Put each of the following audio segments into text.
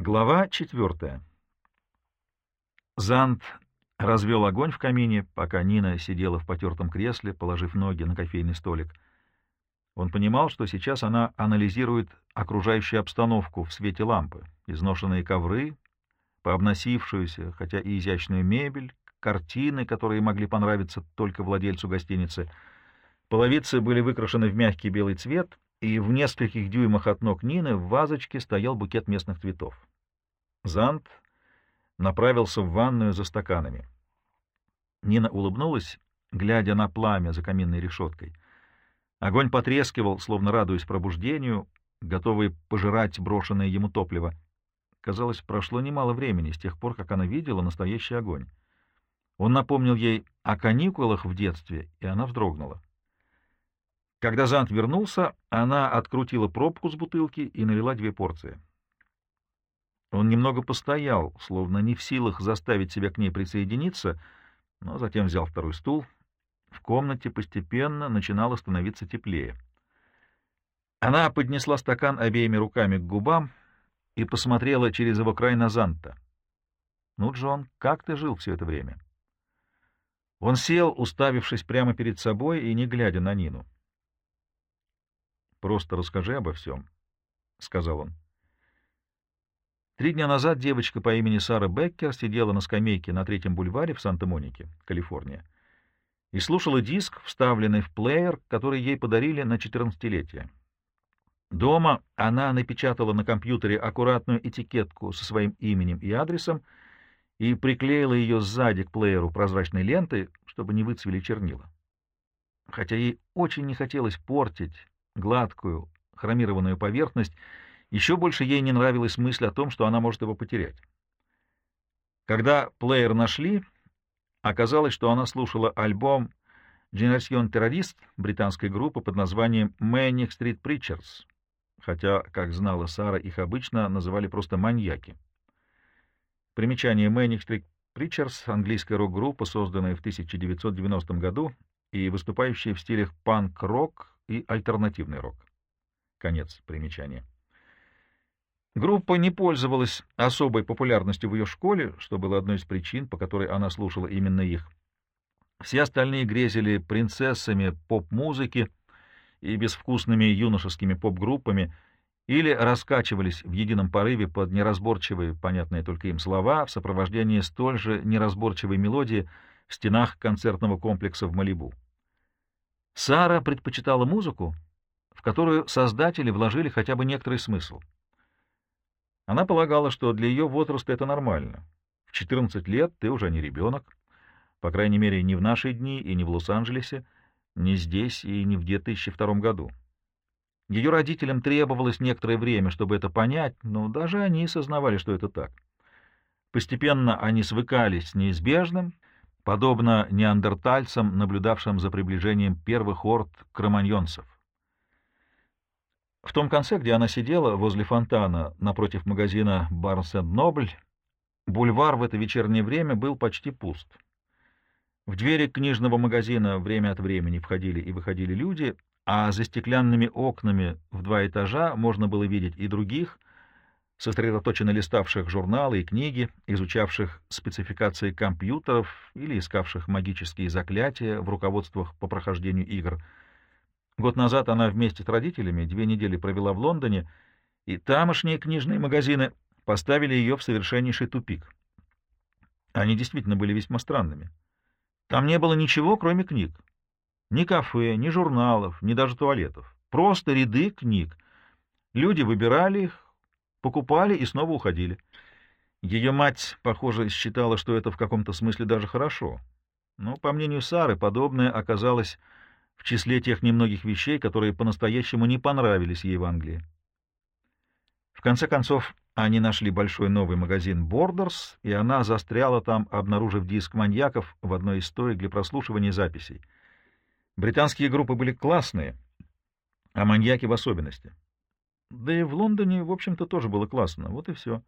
Глава четвертая. Зант развел огонь в камине, пока Нина сидела в потертом кресле, положив ноги на кофейный столик. Он понимал, что сейчас она анализирует окружающую обстановку в свете лампы, изношенные ковры, пообносившуюся, хотя и изящную мебель, картины, которые могли понравиться только владельцу гостиницы. Половицы были выкрашены в мягкий белый цвет, и в нескольких дюймах от ног Нины в вазочке стоял букет местных цветов. Зант направился в ванную за стаканами. Нина улыбнулась, глядя на пламя за каминной решеткой. Огонь потрескивал, словно радуясь пробуждению, готовый пожирать брошенное ему топливо. Казалось, прошло немало времени с тех пор, как она видела настоящий огонь. Он напомнил ей о каникулах в детстве, и она вздрогнула. Когда Зант вернулся, она открутила пробку с бутылки и налила две порции. Он немного постоял, словно не в силах заставить себя к ней присоединиться, но затем взял второй стул. В комнате постепенно начинало становиться теплее. Она поднесла стакан обеими руками к губам и посмотрела через его край на Занта. «Ну, Джон, как ты жил все это время?» Он сел, уставившись прямо перед собой и не глядя на Нину. «Просто расскажи обо всем», — сказал он. Три дня назад девочка по имени Сара Беккер сидела на скамейке на Третьем бульваре в Санта-Монике, Калифорния, и слушала диск, вставленный в плеер, который ей подарили на 14-летие. Дома она напечатала на компьютере аккуратную этикетку со своим именем и адресом и приклеила ее сзади к плееру прозрачной лентой, чтобы не выцвели чернила. Хотя ей очень не хотелось портить гладкую хромированную поверхность, еще больше ей не нравилась мысль о том, что она может его потерять. Когда плеер нашли, оказалось, что она слушала альбом «Generation Terrorist» британской группы под названием «Manic Street Preachers», хотя, как знала Сара, их обычно называли просто «маньяки». Примечание Manic Street Preachers — английская рок-группа, созданная в 1990 году и выступающая в стилях панк-рок и альтернативный рок. Конец примечания. Группа не пользовалась особой популярностью в ее школе, что было одной из причин, по которой она слушала именно их. Все остальные грезили принцессами поп-музыки и безвкусными юношескими поп-группами или раскачивались в едином порыве под неразборчивые, понятные только им слова, в сопровождении столь же неразборчивой мелодии в стенах концертного комплекса в Малибу. Сара предпочитала музыку, в которую создатели вложили хотя бы некоторый смысл — она полагала, что для ее возраста это нормально. В 14 лет ты уже не ребенок, по крайней мере, не в наши дни и не в Лос-Анджелесе, не здесь и не в 2002 году. Ее родителям требовалось некоторое время, чтобы это понять, но даже они сознавали, что это так. Постепенно они свыкались с неизбежным, подобно неандертальцам, наблюдавшим за приближением первых орд кроманьонцев. В том конце, где она сидела, возле фонтана, напротив магазина Барнс Нобль, бульвар в это вечернее время был почти пуст. В двери книжного магазина время от времени входили и выходили люди, а за стеклянными окнами в два этажа можно было видеть и других, сосредоточенно листавших журналы и книги, изучавших спецификации компьютеров или искавших магические заклятия в руководствах по прохождению игр — Год назад она вместе с родителями две недели провела в Лондоне, и тамошние книжные магазины поставили ее в совершеннейший тупик. Они действительно были весьма странными. Там не было ничего, кроме книг. Ни кафе, ни журналов, ни даже туалетов. Просто ряды книг. Люди выбирали их, покупали и снова уходили. Ее мать, похоже, считала, что это в каком-то смысле даже хорошо. Но, по мнению Сары, подобное оказалось в числе тех немногих вещей, которые по-настоящему не понравились ей в Англии. В конце концов, они нашли большой новый магазин Borders, и она застряла там, обнаружив диск маньяков в одной из стоек для прослушивания записей. Британские группы были классные, а маньяки в особенности. Да и в Лондоне, в общем-то, тоже было классно. Вот и все.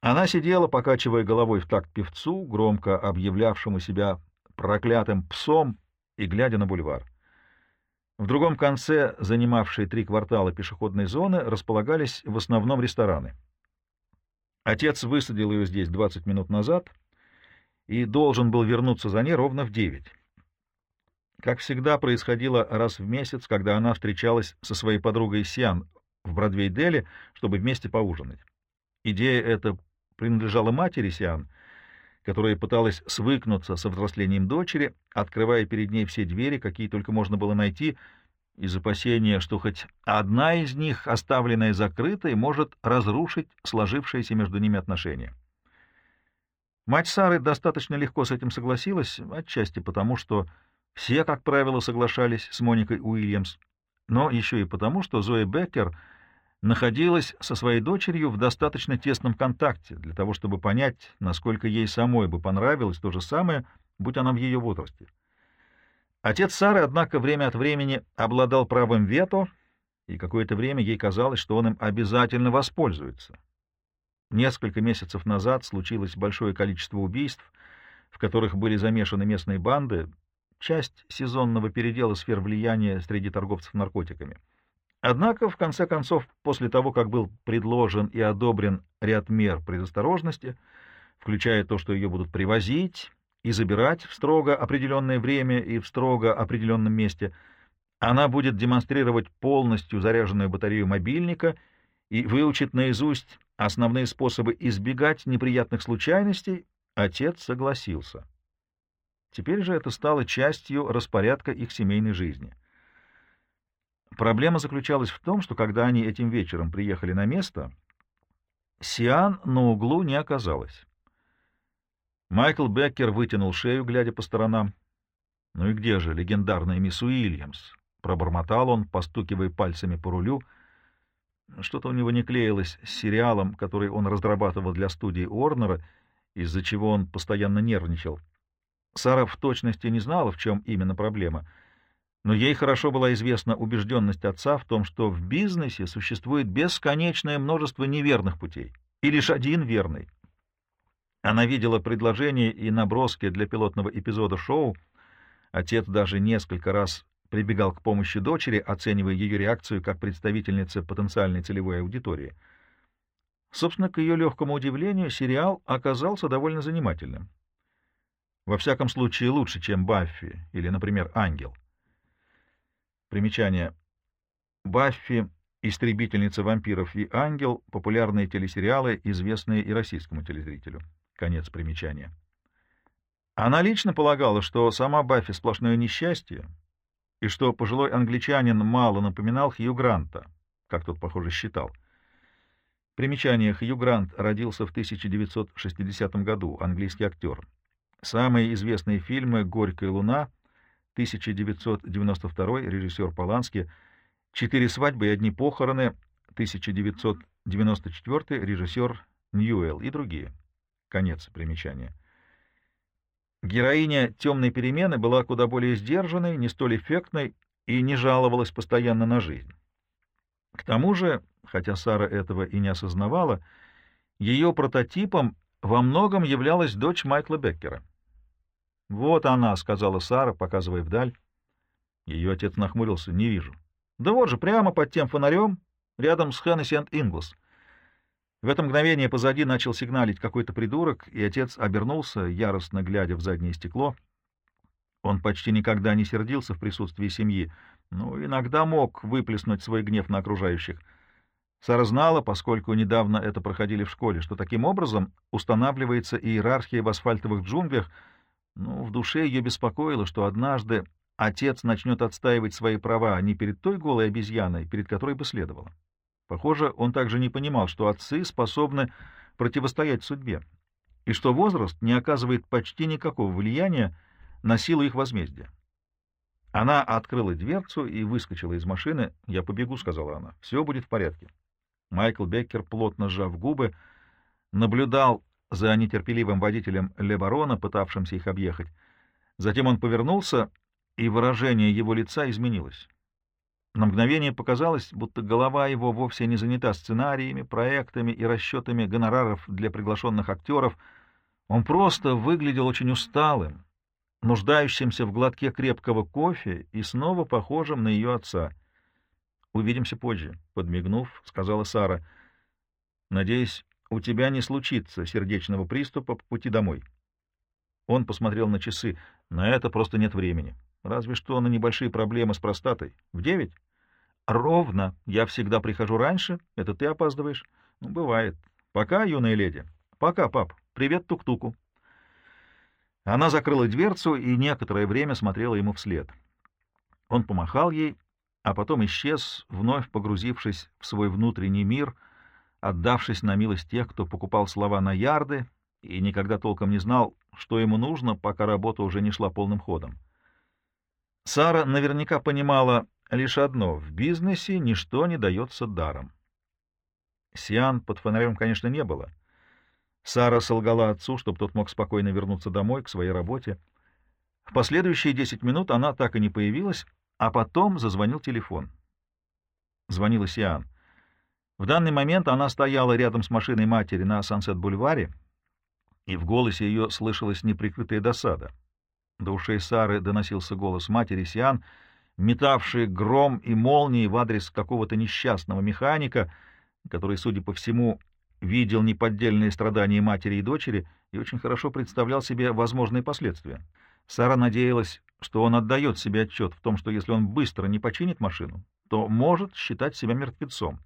Она сидела, покачивая головой в такт певцу, громко объявлявшему себя проклятым псом, и глядя на бульвар. В другом конце, занимавшей три квартала пешеходной зоны, располагались в основном рестораны. Отец высадил ее здесь 20 минут назад и должен был вернуться за ней ровно в 9. Как всегда происходило раз в месяц, когда она встречалась со своей подругой Сиан в Бродвей-Деле, чтобы вместе поужинать. Идея эта принадлежала матери Сиан, которая пыталась свыкнуться со взрослением дочери, открывая перед ней все двери, какие только можно было найти, из опасения, что хоть одна из них, оставленная закрытой, может разрушить сложившиеся между ними отношения. Мать Сары достаточно легко с этим согласилась, отчасти потому, что все, как правило, соглашались с Моникой Уильямс, но еще и потому, что Зоя Беккер находилась со своей дочерью в достаточно тесном контакте для того, чтобы понять, насколько ей самой бы понравилось то же самое, будь она в ее возрасте. Отец Сары, однако, время от времени обладал правом вето, и какое-то время ей казалось, что он им обязательно воспользуется. Несколько месяцев назад случилось большое количество убийств, в которых были замешаны местные банды, часть сезонного передела сфер влияния среди торговцев наркотиками. Однако, в конце концов, после того, как был предложен и одобрен ряд мер предосторожности, включая то, что ее будут привозить, и забирать в строго определенное время и в строго определенном месте. Она будет демонстрировать полностью заряженную батарею мобильника и выучит наизусть основные способы избегать неприятных случайностей. Отец согласился. Теперь же это стало частью распорядка их семейной жизни. Проблема заключалась в том, что когда они этим вечером приехали на место, Сиан на углу не оказалось. Майкл Беккер вытянул шею, глядя по сторонам. «Ну и где же легендарная мисс Уильямс?» — пробормотал он, постукивая пальцами по рулю. Что-то у него не клеилось с сериалом, который он разрабатывал для студии Уорнера, из-за чего он постоянно нервничал. Сара в точности не знала, в чем именно проблема, но ей хорошо была известна убежденность отца в том, что в бизнесе существует бесконечное множество неверных путей, и лишь один верный — она видела предложения и наброски для пилотного эпизода шоу. Отец даже несколько раз прибегал к помощи дочери, оценивая ее реакцию как представительницы потенциальной целевой аудитории. Собственно, к ее легкому удивлению, сериал оказался довольно занимательным. Во всяком случае, лучше, чем «Баффи» или, например, «Ангел». Примечание. «Баффи», «Истребительница вампиров» и «Ангел» — популярные телесериалы, известные и российскому телезрителю. Конец примечания. Она лично полагала, что сама Баффи сплошное несчастье, и что пожилой англичанин мало напоминал Хью Гранта, как тот, похоже, считал. Примечание. Хью Грант родился в 1960 году, английский актер. Самые известные фильмы «Горькая луна», 1992 режиссер Полански, «Четыре свадьбы и одни похороны», 1994 режиссер Ньюэлл и другие. Конец примечания. Героиня «Темной перемены» была куда более сдержанной, не столь эффектной и не жаловалась постоянно на жизнь. К тому же, хотя Сара этого и не осознавала, ее прототипом во многом являлась дочь Майкла Беккера. «Вот она», — сказала Сара, показывая вдаль. Ее отец нахмурился. «Не вижу». «Да вот же, прямо под тем фонарем, рядом с Хеннесси энд Инглс». В это мгновение позади начал сигналить какой-то придурок, и отец обернулся, яростно глядя в заднее стекло. Он почти никогда не сердился в присутствии семьи, но иногда мог выплеснуть свой гнев на окружающих. Сара знала, поскольку недавно это проходили в школе, что таким образом устанавливается иерархия в асфальтовых джунглях, но в душе ее беспокоило, что однажды отец начнет отстаивать свои права не перед той голой обезьяной, перед которой бы следовало. Похоже, он также не понимал, что отцы способны противостоять судьбе, и что возраст не оказывает почти никакого влияния на силу их возмездия. Она открыла дверцу и выскочила из машины. «Я побегу», — сказала она. «Все будет в порядке». Майкл Беккер, плотно сжав губы, наблюдал за нетерпеливым водителем Лебарона, пытавшимся их объехать. Затем он повернулся, и выражение его лица изменилось. На мгновение показалось, будто голова его вовсе не занята сценариями, проектами и расчетами гонораров для приглашенных актеров. Он просто выглядел очень усталым, нуждающимся в глотке крепкого кофе и снова похожим на ее отца. «Увидимся позже», — подмигнув, сказала Сара. «Надеюсь, у тебя не случится сердечного приступа по пути домой. Он посмотрел на часы. На это просто нет времени. Разве что на небольшие проблемы с простатой. В девять? Ровно. Я всегда прихожу раньше. Это ты опаздываешь? Ну, бывает. Пока, юная леди. Пока, пап. Привет тук-туку. Она закрыла дверцу и некоторое время смотрела ему вслед. Он помахал ей, а потом исчез, вновь погрузившись в свой внутренний мир, отдавшись на милость тех, кто покупал слова на ярды и никогда толком не знал, что ему нужно, пока работа уже не шла полным ходом. Сара наверняка понимала лишь одно — в бизнесе ничто не дается даром. Сиан под фонарем, конечно, не было. Сара солгала отцу, чтобы тот мог спокойно вернуться домой, к своей работе. В последующие десять минут она так и не появилась, а потом зазвонил телефон. Звонила Сиан. В данный момент она стояла рядом с машиной матери на Сансет-бульваре, и в голосе ее слышалась неприкрытая досада. До ушей Сары доносился голос матери Сиан, метавший гром и молнии в адрес какого-то несчастного механика, который, судя по всему, видел неподдельные страдания матери и дочери и очень хорошо представлял себе возможные последствия. Сара надеялась, что он отдает себе отчет в том, что если он быстро не починит машину, то может считать себя мертвецом.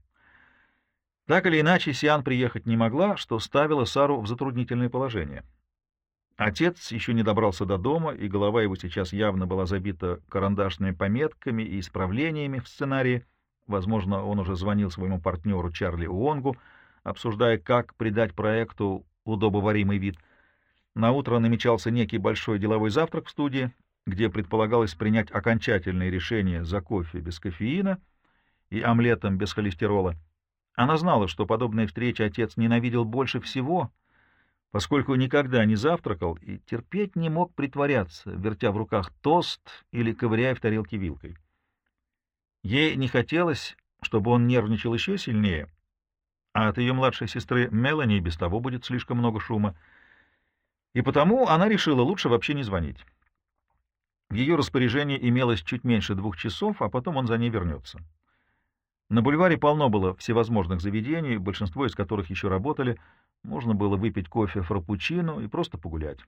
Так или иначе, Сиан приехать не могла, что ставило Сару в затруднительное положение. Отец еще не добрался до дома, и голова его сейчас явно была забита карандашными пометками и исправлениями в сценарии. Возможно, он уже звонил своему партнеру Чарли Уонгу, обсуждая, как придать проекту удобоваримый вид. На утро намечался некий большой деловой завтрак в студии, где предполагалось принять окончательное решение за кофе без кофеина и омлетом без холестерола. Она знала, что подобные встречи отец ненавидел больше всего, поскольку никогда не завтракал и терпеть не мог притворяться, вертя в руках тост или ковыряя в тарелке вилкой. Ей не хотелось, чтобы он нервничал еще сильнее, а от ее младшей сестры Мелани без того будет слишком много шума, и потому она решила лучше вообще не звонить. В ее распоряжении имелось чуть меньше двух часов, а потом он за ней вернется. На бульваре полно было всевозможных заведений, большинство из которых еще работали. Можно было выпить кофе фрапучино и просто погулять.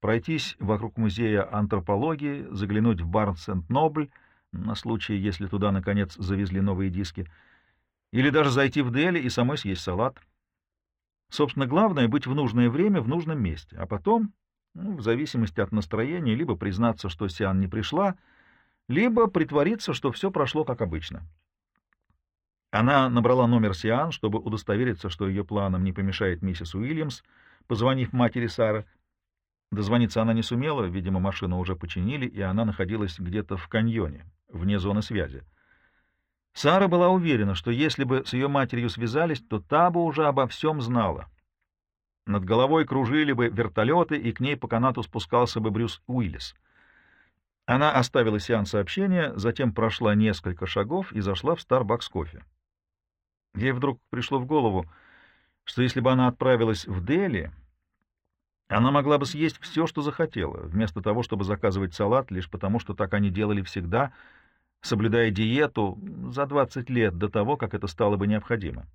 Пройтись вокруг музея антропологии, заглянуть в бар Сент-Нобль, на случай, если туда, наконец, завезли новые диски, или даже зайти в Дели и самой съесть салат. Собственно, главное — быть в нужное время в нужном месте, а потом, ну, в зависимости от настроения, либо признаться, что Сиан не пришла, либо притвориться, что все прошло как обычно. Она набрала номер Сиан, чтобы удостовериться, что ее планам не помешает миссис Уильямс, позвонив матери Сары. Дозвониться она не сумела, видимо, машину уже починили, и она находилась где-то в каньоне, вне зоны связи. Сара была уверена, что если бы с ее матерью связались, то та бы уже обо всем знала. Над головой кружили бы вертолеты, и к ней по канату спускался бы Брюс Уиллис. Она оставила сеанс сообщения, затем прошла несколько шагов и зашла в Starbucks кофе. Ей вдруг пришло в голову, что если бы она отправилась в Дели, она могла бы съесть все, что захотела, вместо того, чтобы заказывать салат, лишь потому, что так они делали всегда, соблюдая диету за 20 лет до того, как это стало бы необходимо.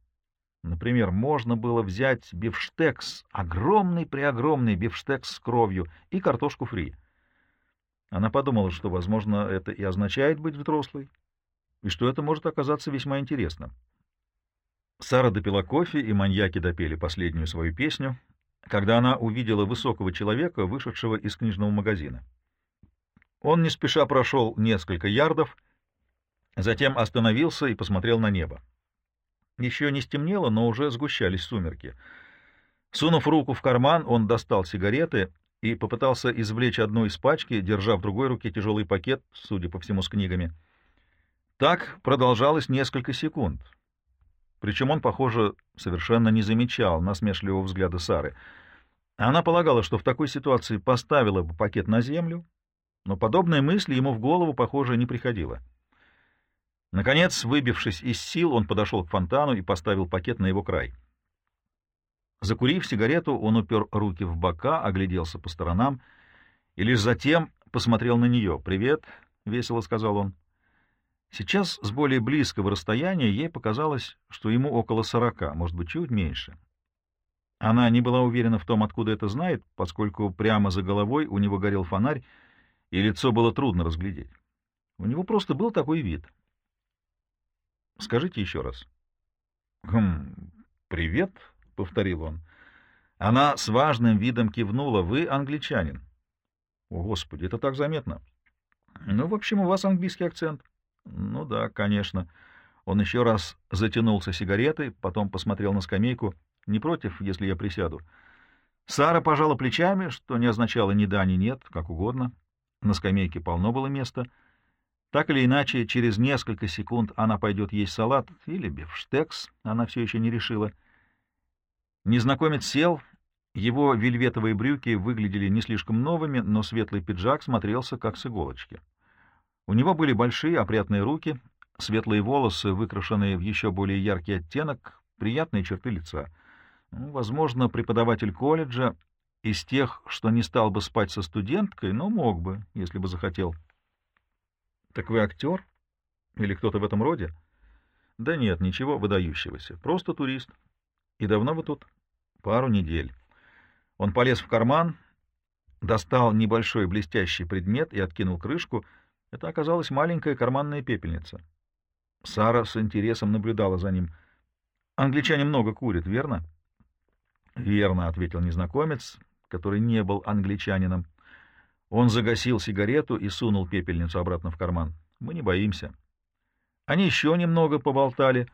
Например, можно было взять бифштекс, огромный-преогромный бифштекс с кровью и картошку фри. Она подумала, что, возможно, это и означает быть взрослой, и что это может оказаться весьма интересным. Сара допила кофе, и маньяки допели последнюю свою песню, когда она увидела высокого человека, вышедшего из книжного магазина. Он не спеша прошел несколько ярдов, затем остановился и посмотрел на небо. Еще не стемнело, но уже сгущались сумерки. Сунув руку в карман, он достал сигареты и попытался извлечь одну из пачки, держа в другой руке тяжелый пакет, судя по всему, с книгами. Так продолжалось несколько секунд — причем он, похоже, совершенно не замечал насмешливого взгляда Сары. Она полагала, что в такой ситуации поставила бы пакет на землю, но подобная мысль ему в голову, похоже, не приходила. Наконец, выбившись из сил, он подошел к фонтану и поставил пакет на его край. Закурив сигарету, он упер руки в бока, огляделся по сторонам и лишь затем посмотрел на нее. «Привет», — весело сказал он. Сейчас с более близкого расстояния ей показалось, что ему около сорока, может быть, чуть меньше. Она не была уверена в том, откуда это знает, поскольку прямо за головой у него горел фонарь, и лицо было трудно разглядеть. У него просто был такой вид. Скажите еще раз. «Хм, привет», — повторил он. Она с важным видом кивнула. «Вы англичанин». «О, Господи, это так заметно». «Ну, в общем, у вас английский акцент». «Ну да, конечно». Он еще раз затянулся сигаретой, потом посмотрел на скамейку. «Не против, если я присяду?» Сара пожала плечами, что не означало ни да, ни нет, как угодно. На скамейке полно было места. Так или иначе, через несколько секунд она пойдет есть салат или бифштекс, она все еще не решила. Незнакомец сел, его вельветовые брюки выглядели не слишком новыми, но светлый пиджак смотрелся как с иголочки. У него были большие опрятные руки, светлые волосы, выкрашенные в еще более яркий оттенок, приятные черты лица. Ну, возможно, преподаватель колледжа из тех, что не стал бы спать со студенткой, но мог бы, если бы захотел. — Так вы актер? Или кто-то в этом роде? — Да нет, ничего выдающегося. Просто турист. — И давно вы тут? — Пару недель. Он полез в карман, достал небольшой блестящий предмет и откинул крышку. Это оказалась маленькая карманная пепельница. Сара с интересом наблюдала за ним. «Англичане много курят, верно?» «Верно», — ответил незнакомец, который не был англичанином. Он загасил сигарету и сунул пепельницу обратно в карман. «Мы не боимся». Они еще немного поболтали.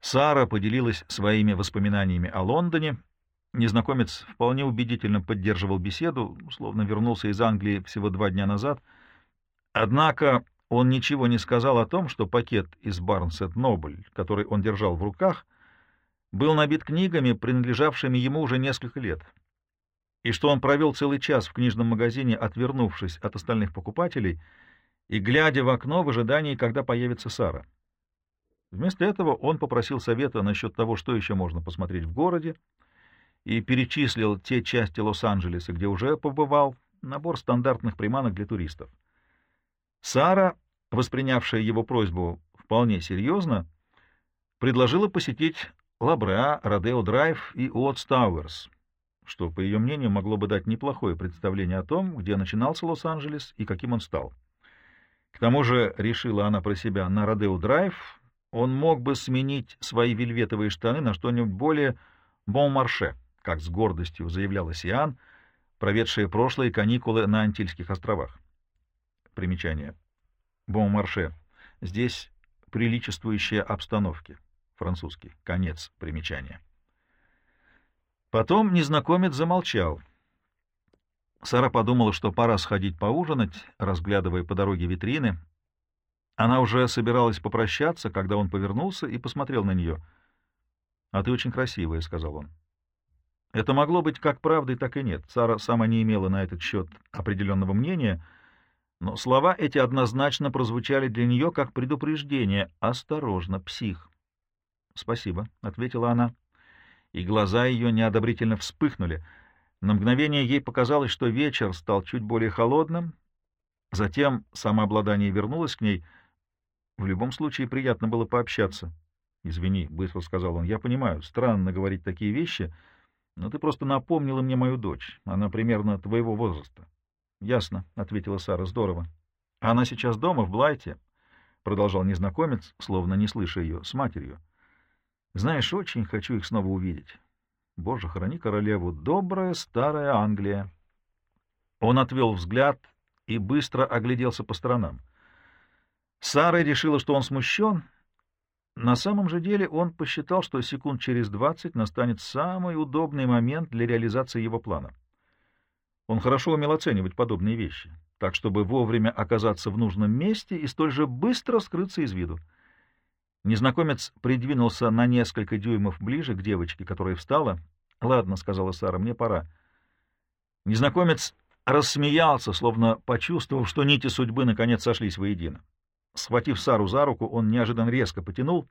Сара поделилась своими воспоминаниями о Лондоне — Незнакомец вполне убедительно поддерживал беседу, словно вернулся из Англии всего два дня назад. Однако он ничего не сказал о том, что пакет из Барнсет Нобль, который он держал в руках, был набит книгами, принадлежавшими ему уже несколько лет, и что он провел целый час в книжном магазине, отвернувшись от остальных покупателей и глядя в окно в ожидании, когда появится Сара. Вместо этого он попросил совета насчет того, что еще можно посмотреть в городе, и перечислил те части Лос-Анджелеса, где уже побывал, набор стандартных приманок для туристов. Сара, воспринявшая его просьбу вполне серьезно, предложила посетить Лабреа, Родео Драйв и Уотс Тауэрс, что, по ее мнению, могло бы дать неплохое представление о том, где начинался Лос-Анджелес и каким он стал. К тому же, решила она про себя, на Родео Драйв он мог бы сменить свои вельветовые штаны на что-нибудь более бон-марше — как с гордостью заявляла Сиан, проведшая прошлые каникулы на Антильских островах. Примечание. Бон-марше. Здесь приличествующая обстановке. Французский. Конец примечания. Потом незнакомец замолчал. Сара подумала, что пора сходить поужинать, разглядывая по дороге витрины. Она уже собиралась попрощаться, когда он повернулся и посмотрел на нее. — А ты очень красивая, — сказал он. Это могло быть как правдой, так и нет. Сара сама не имела на этот счет определенного мнения, но слова эти однозначно прозвучали для нее как предупреждение. «Осторожно, псих!» «Спасибо», — ответила она, и глаза ее неодобрительно вспыхнули. На мгновение ей показалось, что вечер стал чуть более холодным, затем самообладание вернулось к ней. В любом случае приятно было пообщаться. «Извини», — быстро сказал он, — «я понимаю, странно говорить такие вещи», — но ты просто напомнила мне мою дочь. Она примерно твоего возраста. — Ясно, — ответила Сара. — Здорово. — Она сейчас дома, в Блайте, — продолжал незнакомец, словно не слыша ее, — с матерью. — Знаешь, очень хочу их снова увидеть. Боже, храни королеву. Добрая старая Англия. Он отвел взгляд и быстро огляделся по сторонам. Сара решила, что он смущен, — на самом же деле он посчитал, что секунд через двадцать настанет самый удобный момент для реализации его плана. Он хорошо умел оценивать подобные вещи, так чтобы вовремя оказаться в нужном месте и столь же быстро скрыться из виду. Незнакомец придвинулся на несколько дюймов ближе к девочке, которая встала. «Ладно», — сказала Сара, — «мне пора». Незнакомец рассмеялся, словно почувствовав, что нити судьбы наконец сошлись воедино. Схватив Сару за руку, он неожиданно резко потянул.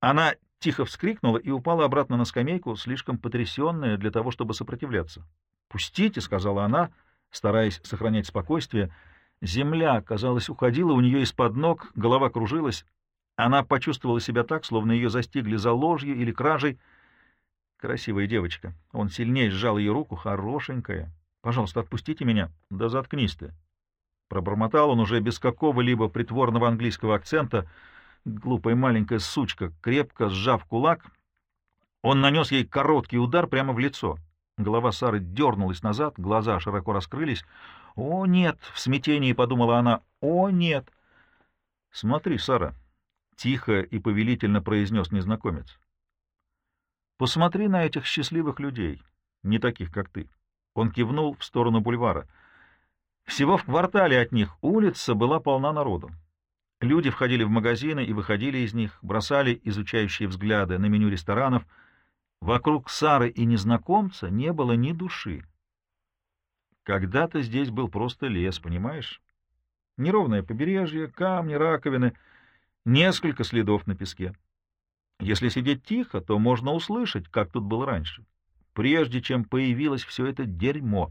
Она тихо вскрикнула и упала обратно на скамейку, слишком потрясенная для того, чтобы сопротивляться. «Пустите!» — сказала она, стараясь сохранять спокойствие. Земля, казалось, уходила у нее из-под ног, голова кружилась. Она почувствовала себя так, словно ее застигли за ложью или кражей. Красивая девочка. Он сильнее сжал ее руку. Хорошенькая. Пожалуйста, отпустите меня. Да заткнись ты. Пробормотал он уже без какого-либо притворного английского акцента. Глупая маленькая сучка, крепко сжав кулак, он нанес ей короткий удар прямо в лицо. Голова Сары дернулась назад, глаза широко раскрылись. «О, нет!» — в смятении подумала она. «О, нет!» «Смотри, Сара!» — тихо и повелительно произнес незнакомец. «Посмотри на этих счастливых людей, не таких, как ты». Он кивнул в сторону бульвара. Всего в квартале от них улица была полна народу. Люди входили в магазины и выходили из них, бросали изучающие взгляды на меню ресторанов — Вокруг Сары и незнакомца не было ни души. Когда-то здесь был просто лес, понимаешь? Неровное побережье, камни, раковины, несколько следов на песке. Если сидеть тихо, то можно услышать, как тут было раньше, прежде чем появилось все это дерьмо.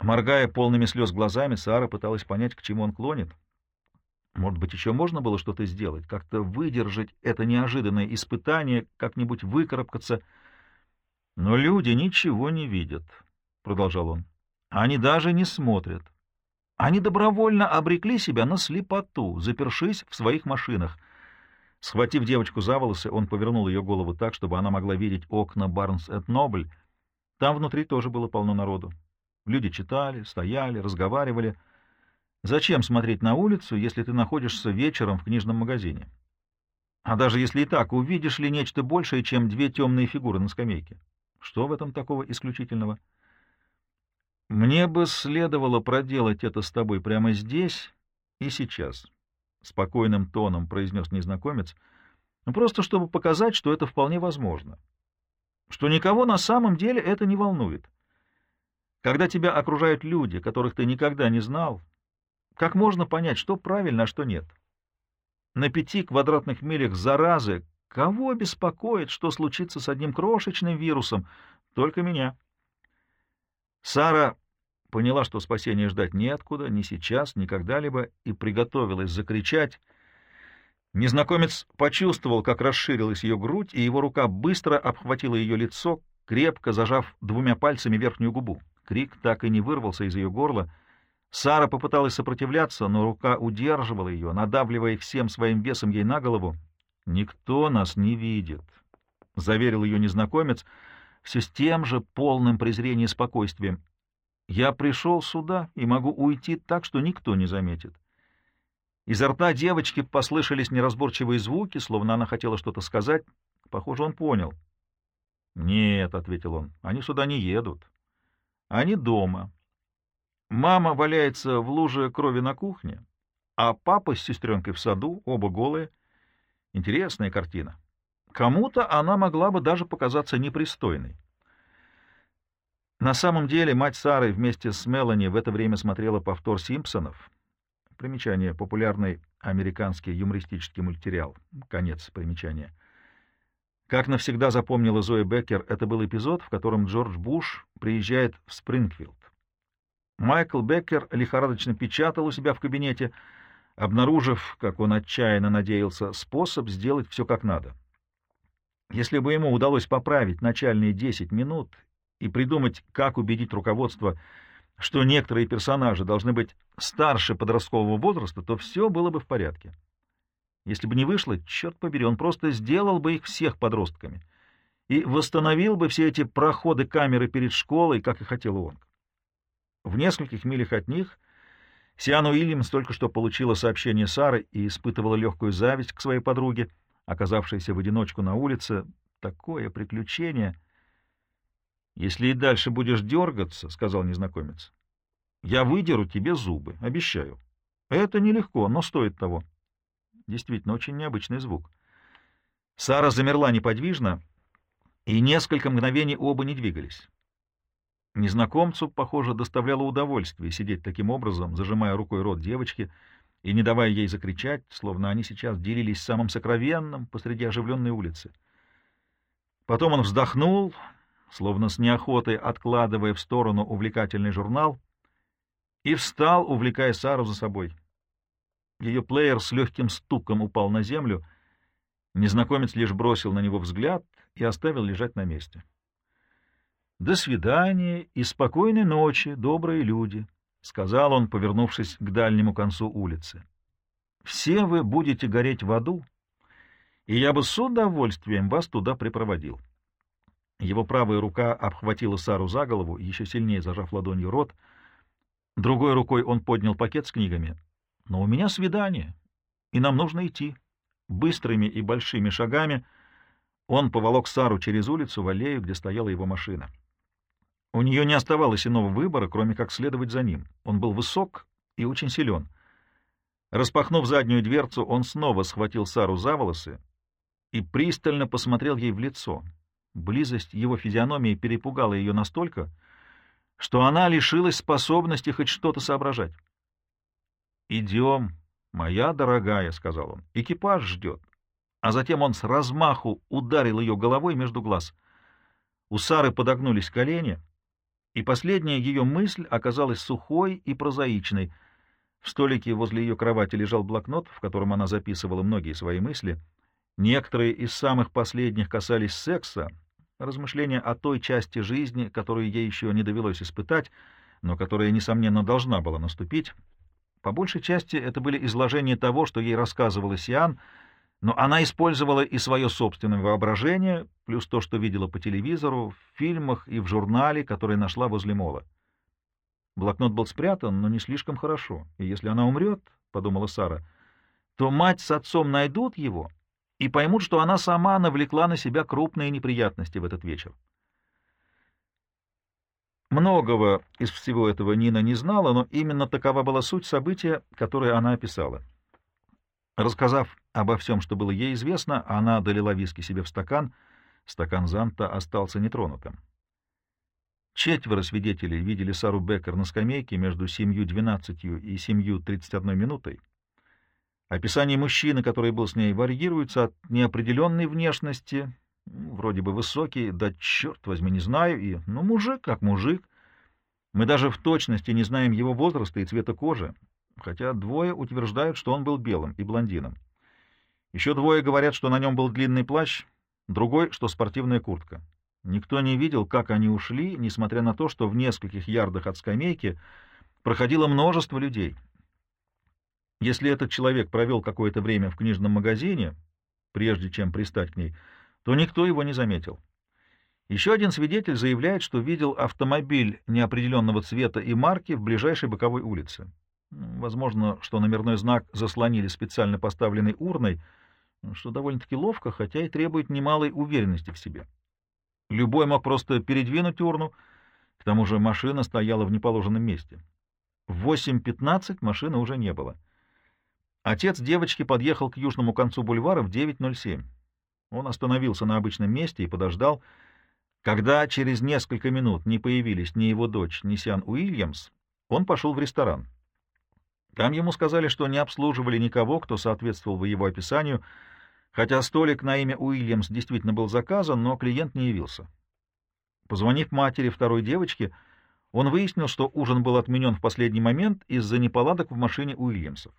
Моргая полными слез глазами, Сара пыталась понять, к чему он клонит. Может быть, еще можно было что-то сделать, как-то выдержать это неожиданное испытание, как-нибудь выкарабкаться. Но люди ничего не видят, — продолжал он. Они даже не смотрят. Они добровольно обрекли себя на слепоту, запершись в своих машинах. Схватив девочку за волосы, он повернул ее голову так, чтобы она могла видеть окна Барнс эт Нобль. Там внутри тоже было полно народу. Люди читали, стояли, разговаривали — Зачем смотреть на улицу, если ты находишься вечером в книжном магазине? А даже если и так, увидишь ли нечто большее, чем две темные фигуры на скамейке? Что в этом такого исключительного? Мне бы следовало проделать это с тобой прямо здесь и сейчас, — спокойным тоном произнес незнакомец, — просто чтобы показать, что это вполне возможно, что никого на самом деле это не волнует. Когда тебя окружают люди, которых ты никогда не знал, как можно понять, что правильно, а что нет? На пяти квадратных милях заразы кого беспокоит, что случится с одним крошечным вирусом? Только меня. Сара поняла, что спасения ждать неоткуда, ни сейчас, ни когда-либо, и приготовилась закричать. Незнакомец почувствовал, как расширилась ее грудь, и его рука быстро обхватила ее лицо, крепко зажав двумя пальцами верхнюю губу. Крик так и не вырвался из ее горла — Сара попыталась сопротивляться, но рука удерживала ее, надавливая всем своим весом ей на голову. «Никто нас не видит», — заверил ее незнакомец, все с тем же полным презрением и спокойствием. «Я пришел сюда и могу уйти так, что никто не заметит». Изо рта девочки послышались неразборчивые звуки, словно она хотела что-то сказать. Похоже, он понял. «Нет», — ответил он, — «они сюда не едут. Они дома, Мама валяется в луже крови на кухне, а папа с сестренкой в саду, оба голые. Интересная картина. Кому-то она могла бы даже показаться непристойной. На самом деле мать Сары вместе с Мелани в это время смотрела повтор «Симпсонов». Примечание. Популярный американский юмористический мультсериал. Конец примечания. Как навсегда запомнила Зоя Беккер, это был эпизод, в котором Джордж Буш приезжает в Спрингфилд. Майкл Беккер лихорадочно печатал у себя в кабинете, обнаружив, как он отчаянно надеялся, способ сделать все как надо. Если бы ему удалось поправить начальные 10 минут и придумать, как убедить руководство, что некоторые персонажи должны быть старше подросткового возраста, то все было бы в порядке. Если бы не вышло, черт побери, он просто сделал бы их всех подростками и восстановил бы все эти проходы камеры перед школой, как и хотел он. В нескольких милях от них Сиану Уильямс только что получила сообщение Сары и испытывала легкую зависть к своей подруге, оказавшейся в одиночку на улице. Такое приключение! «Если и дальше будешь дергаться, — сказал незнакомец, — я выдеру тебе зубы, обещаю. Это нелегко, но стоит того». Действительно, очень необычный звук. Сара замерла неподвижно, и несколько мгновений оба не двигались. Незнакомцу, похоже, доставляло удовольствие сидеть таким образом, зажимая рукой рот девочки и не давая ей закричать, словно они сейчас делились самым сокровенным посреди оживленной улицы. Потом он вздохнул, словно с неохотой откладывая в сторону увлекательный журнал, и встал, увлекая Сару за собой. Ее плеер с легким стуком упал на землю. Незнакомец лишь бросил на него взгляд и оставил лежать на месте. «До свидания и спокойной ночи, добрые люди», — сказал он, повернувшись к дальнему концу улицы. «Все вы будете гореть в аду, и я бы с удовольствием вас туда припроводил». Его правая рука обхватила Сару за голову, еще сильнее зажав ладонью рот. Другой рукой он поднял пакет с книгами. «Но у меня свидание, и нам нужно идти». Быстрыми и большими шагами он поволок Сару через улицу в аллею, где стояла его машина. У нее не оставалось иного выбора, кроме как следовать за ним. Он был высок и очень силен. Распахнув заднюю дверцу, он снова схватил Сару за волосы и пристально посмотрел ей в лицо. Близость его физиономии перепугала ее настолько, что она лишилась способности хоть что-то соображать. «Идем, моя дорогая», — сказал он, — «экипаж ждет». А затем он с размаху ударил ее головой между глаз. У Сары подогнулись колени, и последняя ее мысль оказалась сухой и прозаичной. В столике возле ее кровати лежал блокнот, в котором она записывала многие свои мысли. Некоторые из самых последних касались секса, размышления о той части жизни, которую ей еще не довелось испытать, но которая, несомненно, должна была наступить. По большей части это были изложения того, что ей рассказывала Сиан, но она использовала и свое собственное воображение, плюс то, что видела по телевизору, в фильмах и в журнале, который нашла возле мола. Блокнот был спрятан, но не слишком хорошо, и если она умрет, — подумала Сара, — то мать с отцом найдут его и поймут, что она сама навлекла на себя крупные неприятности в этот вечер. Многого из всего этого Нина не знала, но именно такова была суть события, которое она описала. Рассказав обо всем, что было ей известно, она долила виски себе в стакан. Стакан Занта остался нетронутым. Четверо свидетелей видели Сару Беккер на скамейке между 7.12 и 7.31 минутой. Описание мужчины, который был с ней, варьируется от неопределенной внешности, вроде бы высокий, да черт возьми, не знаю, и, ну, мужик как мужик. Мы даже в точности не знаем его возраста и цвета кожи, хотя двое утверждают, что он был белым и блондином. Еще двое говорят, что на нем был длинный плащ, другой, что спортивная куртка. Никто не видел, как они ушли, несмотря на то, что в нескольких ярдах от скамейки проходило множество людей, если этот человек провел какое-то время в книжном магазине, прежде чем пристать к ней, то никто его не заметил. Еще один свидетель заявляет, что видел автомобиль неопределенного цвета и марки в ближайшей боковой улице. Возможно, что номерной знак заслонили специально поставленной урной, что довольно-таки ловко, хотя и требует немалой уверенности в себе. Любой мог просто передвинуть урну, к тому же машина стояла в неположенном месте. В 8.15 машины уже не было. Отец девочки подъехал к южному концу бульвара в 9.07. Он остановился на обычном месте и подождал. Когда через несколько минут не появились ни его дочь, ни Сиан Уильямс, он пошел в ресторан. Там ему сказали, что не обслуживали никого, кто соответствовал бы его описанию, хотя столик на имя Уильямс действительно был заказан, но клиент не явился. Позвонив матери второй девочки, он выяснил, что ужин был отменен в последний момент из-за неполадок в машине Уильямсов.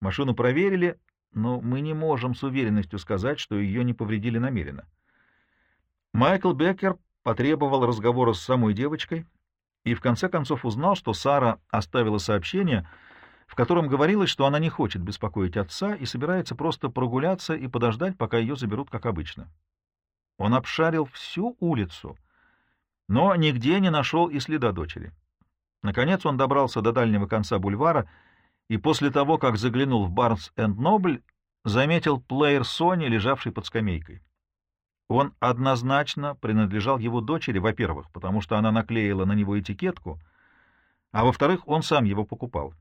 Машину проверили, но мы не можем с уверенностью сказать, что ее не повредили намеренно. Майкл Беккер потребовал разговора с самой девочкой и в конце концов узнал, что Сара оставила сообщение, в котором говорилось, что она не хочет беспокоить отца и собирается просто прогуляться и подождать, пока ее заберут, как обычно. Он обшарил всю улицу, но нигде не нашел и следа дочери. Наконец он добрался до дальнего конца бульвара и после того, как заглянул в Барнс энд Нобль, заметил плеер Sony, лежавший под скамейкой. Он однозначно принадлежал его дочери, во-первых, потому что она наклеила на него этикетку, а во-вторых, он сам его покупал.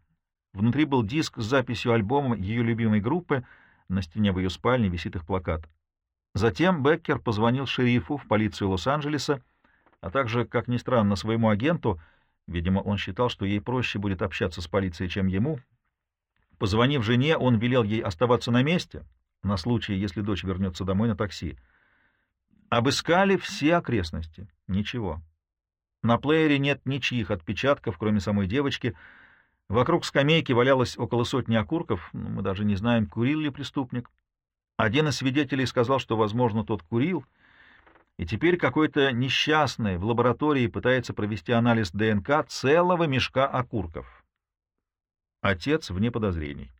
Внутри был диск с записью альбома ее любимой группы, на стене в ее спальне висит их плакат. Затем Беккер позвонил шерифу в полицию Лос-Анджелеса, а также, как ни странно, своему агенту, видимо, он считал, что ей проще будет общаться с полицией, чем ему, Позвонив жене, он велел ей оставаться на месте, на случай, если дочь вернется домой на такси. Обыскали все окрестности. Ничего. На плеере нет ничьих отпечатков, кроме самой девочки. Вокруг скамейки валялось около сотни окурков. Ну, мы даже не знаем, курил ли преступник. Один из свидетелей сказал, что, возможно, тот курил, и теперь какой-то несчастный в лаборатории пытается провести анализ ДНК целого мешка окурков. Отец вне подозрений.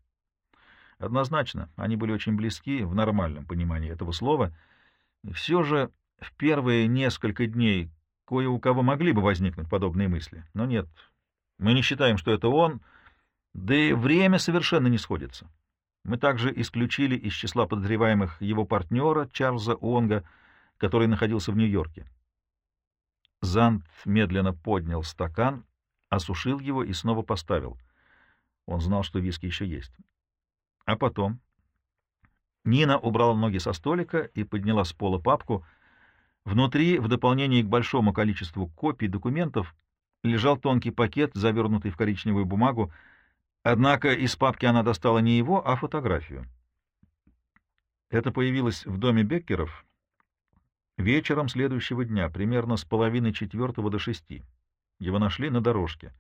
Однозначно, они были очень близки в нормальном понимании этого слова, все же в первые несколько дней кое у кого могли бы возникнуть подобные мысли, но нет, мы не считаем, что это он, да и время совершенно не сходится. Мы также исключили из числа подозреваемых его партнера Чарльза Онга, который находился в Нью-Йорке. Зант медленно поднял стакан, осушил его и снова поставил. Он знал, что виски еще есть. А потом... Нина убрала ноги со столика и подняла с пола папку. Внутри, в дополнение к большому количеству копий документов, лежал тонкий пакет, завернутый в коричневую бумагу, однако из папки она достала не его, а фотографию. Это появилось в доме Беккеров вечером следующего дня, примерно с половины четвертого до шести. Его нашли на дорожке.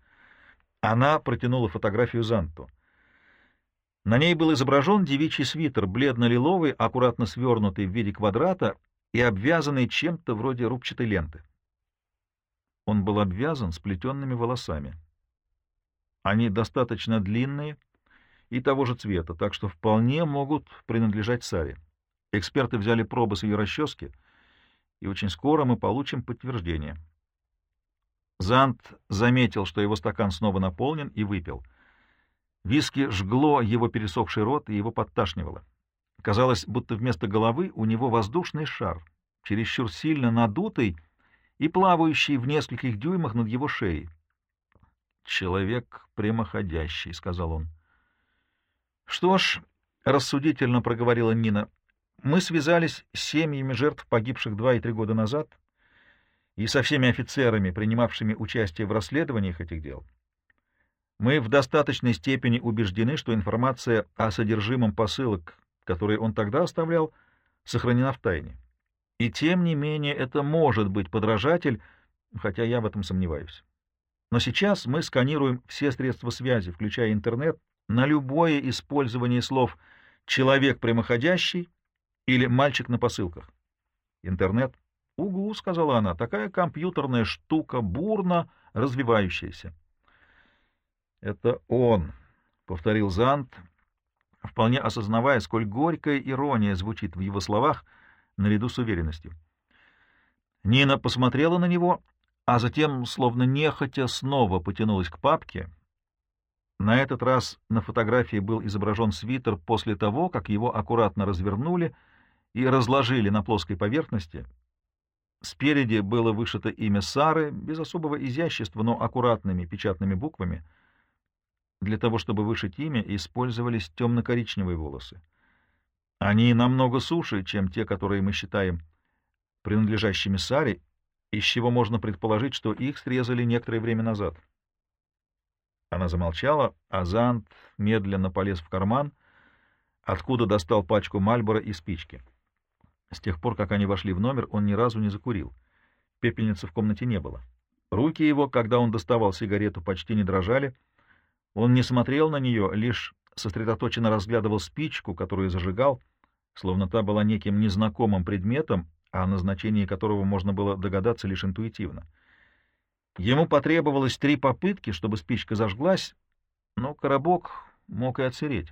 Она протянула фотографию Занту. На ней был изображен девичий свитер, бледно-лиловый, аккуратно свернутый в виде квадрата и обвязанный чем-то вроде рубчатой ленты. Он был обвязан сплетенными волосами. Они достаточно длинные и того же цвета, так что вполне могут принадлежать Саре. Эксперты взяли пробы с ее расчески, и очень скоро мы получим подтверждение. Зант заметил, что его стакан снова наполнен, и выпил. Виски жгло его пересохший рот, и его подташнивало. Казалось, будто вместо головы у него воздушный шар, чересчур сильно надутый, и плавающий в нескольких дюймах над его шеей. «Человек прямоходящий», — сказал он. «Что ж», — рассудительно проговорила Нина, — «мы связались с семьями жертв, погибших два и три года назад, и со всеми офицерами, принимавшими участие в расследованиях этих дел. Мы в достаточной степени убеждены, что информация о содержимом посылок, которые он тогда оставлял, сохранена в тайне. И тем не менее это может быть подражатель, хотя я в этом сомневаюсь. Но сейчас мы сканируем все средства связи, включая интернет, на любое использование слов «человек прямоходящий» или «мальчик на посылках». Интернет? «Угу», — сказала она, — «такая компьютерная штука, бурно развивающаяся». «Это он», — повторил Зант, вполне осознавая, сколь горькая ирония звучит в его словах — наряду с уверенностью. Нина посмотрела на него, а затем, словно нехотя, снова потянулась к папке. На этот раз на фотографии был изображен свитер после того, как его аккуратно развернули и разложили на плоской поверхности. Спереди было вышито имя Сары, без особого изящества, но аккуратными печатными буквами. Для того, чтобы вышить имя, использовались темно-коричневые волосы. Они намного суше, чем те, которые мы считаем принадлежащими Саре, из чего можно предположить, что их срезали некоторое время назад. Она замолчала, а Зант медленно полез в карман, откуда достал пачку Мальбора и спички. С тех пор, как они вошли в номер, он ни разу не закурил. Пепельницы в комнате не было. Руки его, когда он доставал сигарету, почти не дрожали. Он не смотрел на нее, лишь сосредоточенно разглядывал спичку, которую зажигал — словно та была неким незнакомым предметом, о назначении которого можно было догадаться лишь интуитивно. Ему потребовалось три попытки, чтобы спичка зажглась, но коробок мог и отсыреть.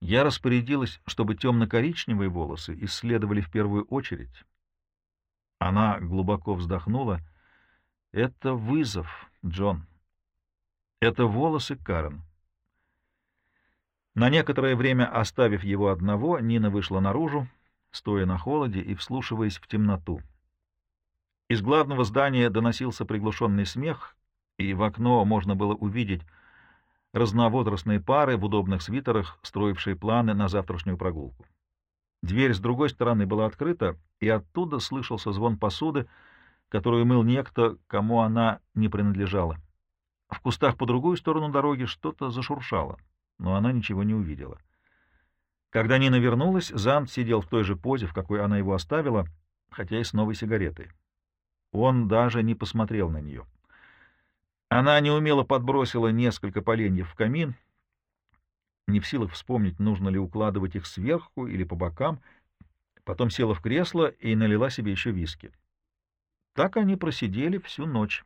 Я распорядилась, чтобы темно-коричневые волосы исследовали в первую очередь. Она глубоко вздохнула. «Это вызов, Джон. Это волосы Карен. На некоторое время оставив его одного, Нина вышла наружу, стоя на холоде и вслушиваясь в темноту. Из главного здания доносился приглушенный смех, и в окно можно было увидеть разновозрастные пары в удобных свитерах, строившие планы на завтрашнюю прогулку. Дверь с другой стороны была открыта, и оттуда слышался звон посуды, которую мыл некто, кому она не принадлежала. В кустах по другую сторону дороги что-то зашуршало но она ничего не увидела. Когда Нина вернулась, Зант сидел в той же позе, в какой она его оставила, хотя и с новой сигаретой. Он даже не посмотрел на нее. Она неумело подбросила несколько поленьев в камин, не в силах вспомнить, нужно ли укладывать их сверху или по бокам. Потом села в кресло и налила себе еще виски. Так они просидели всю ночь.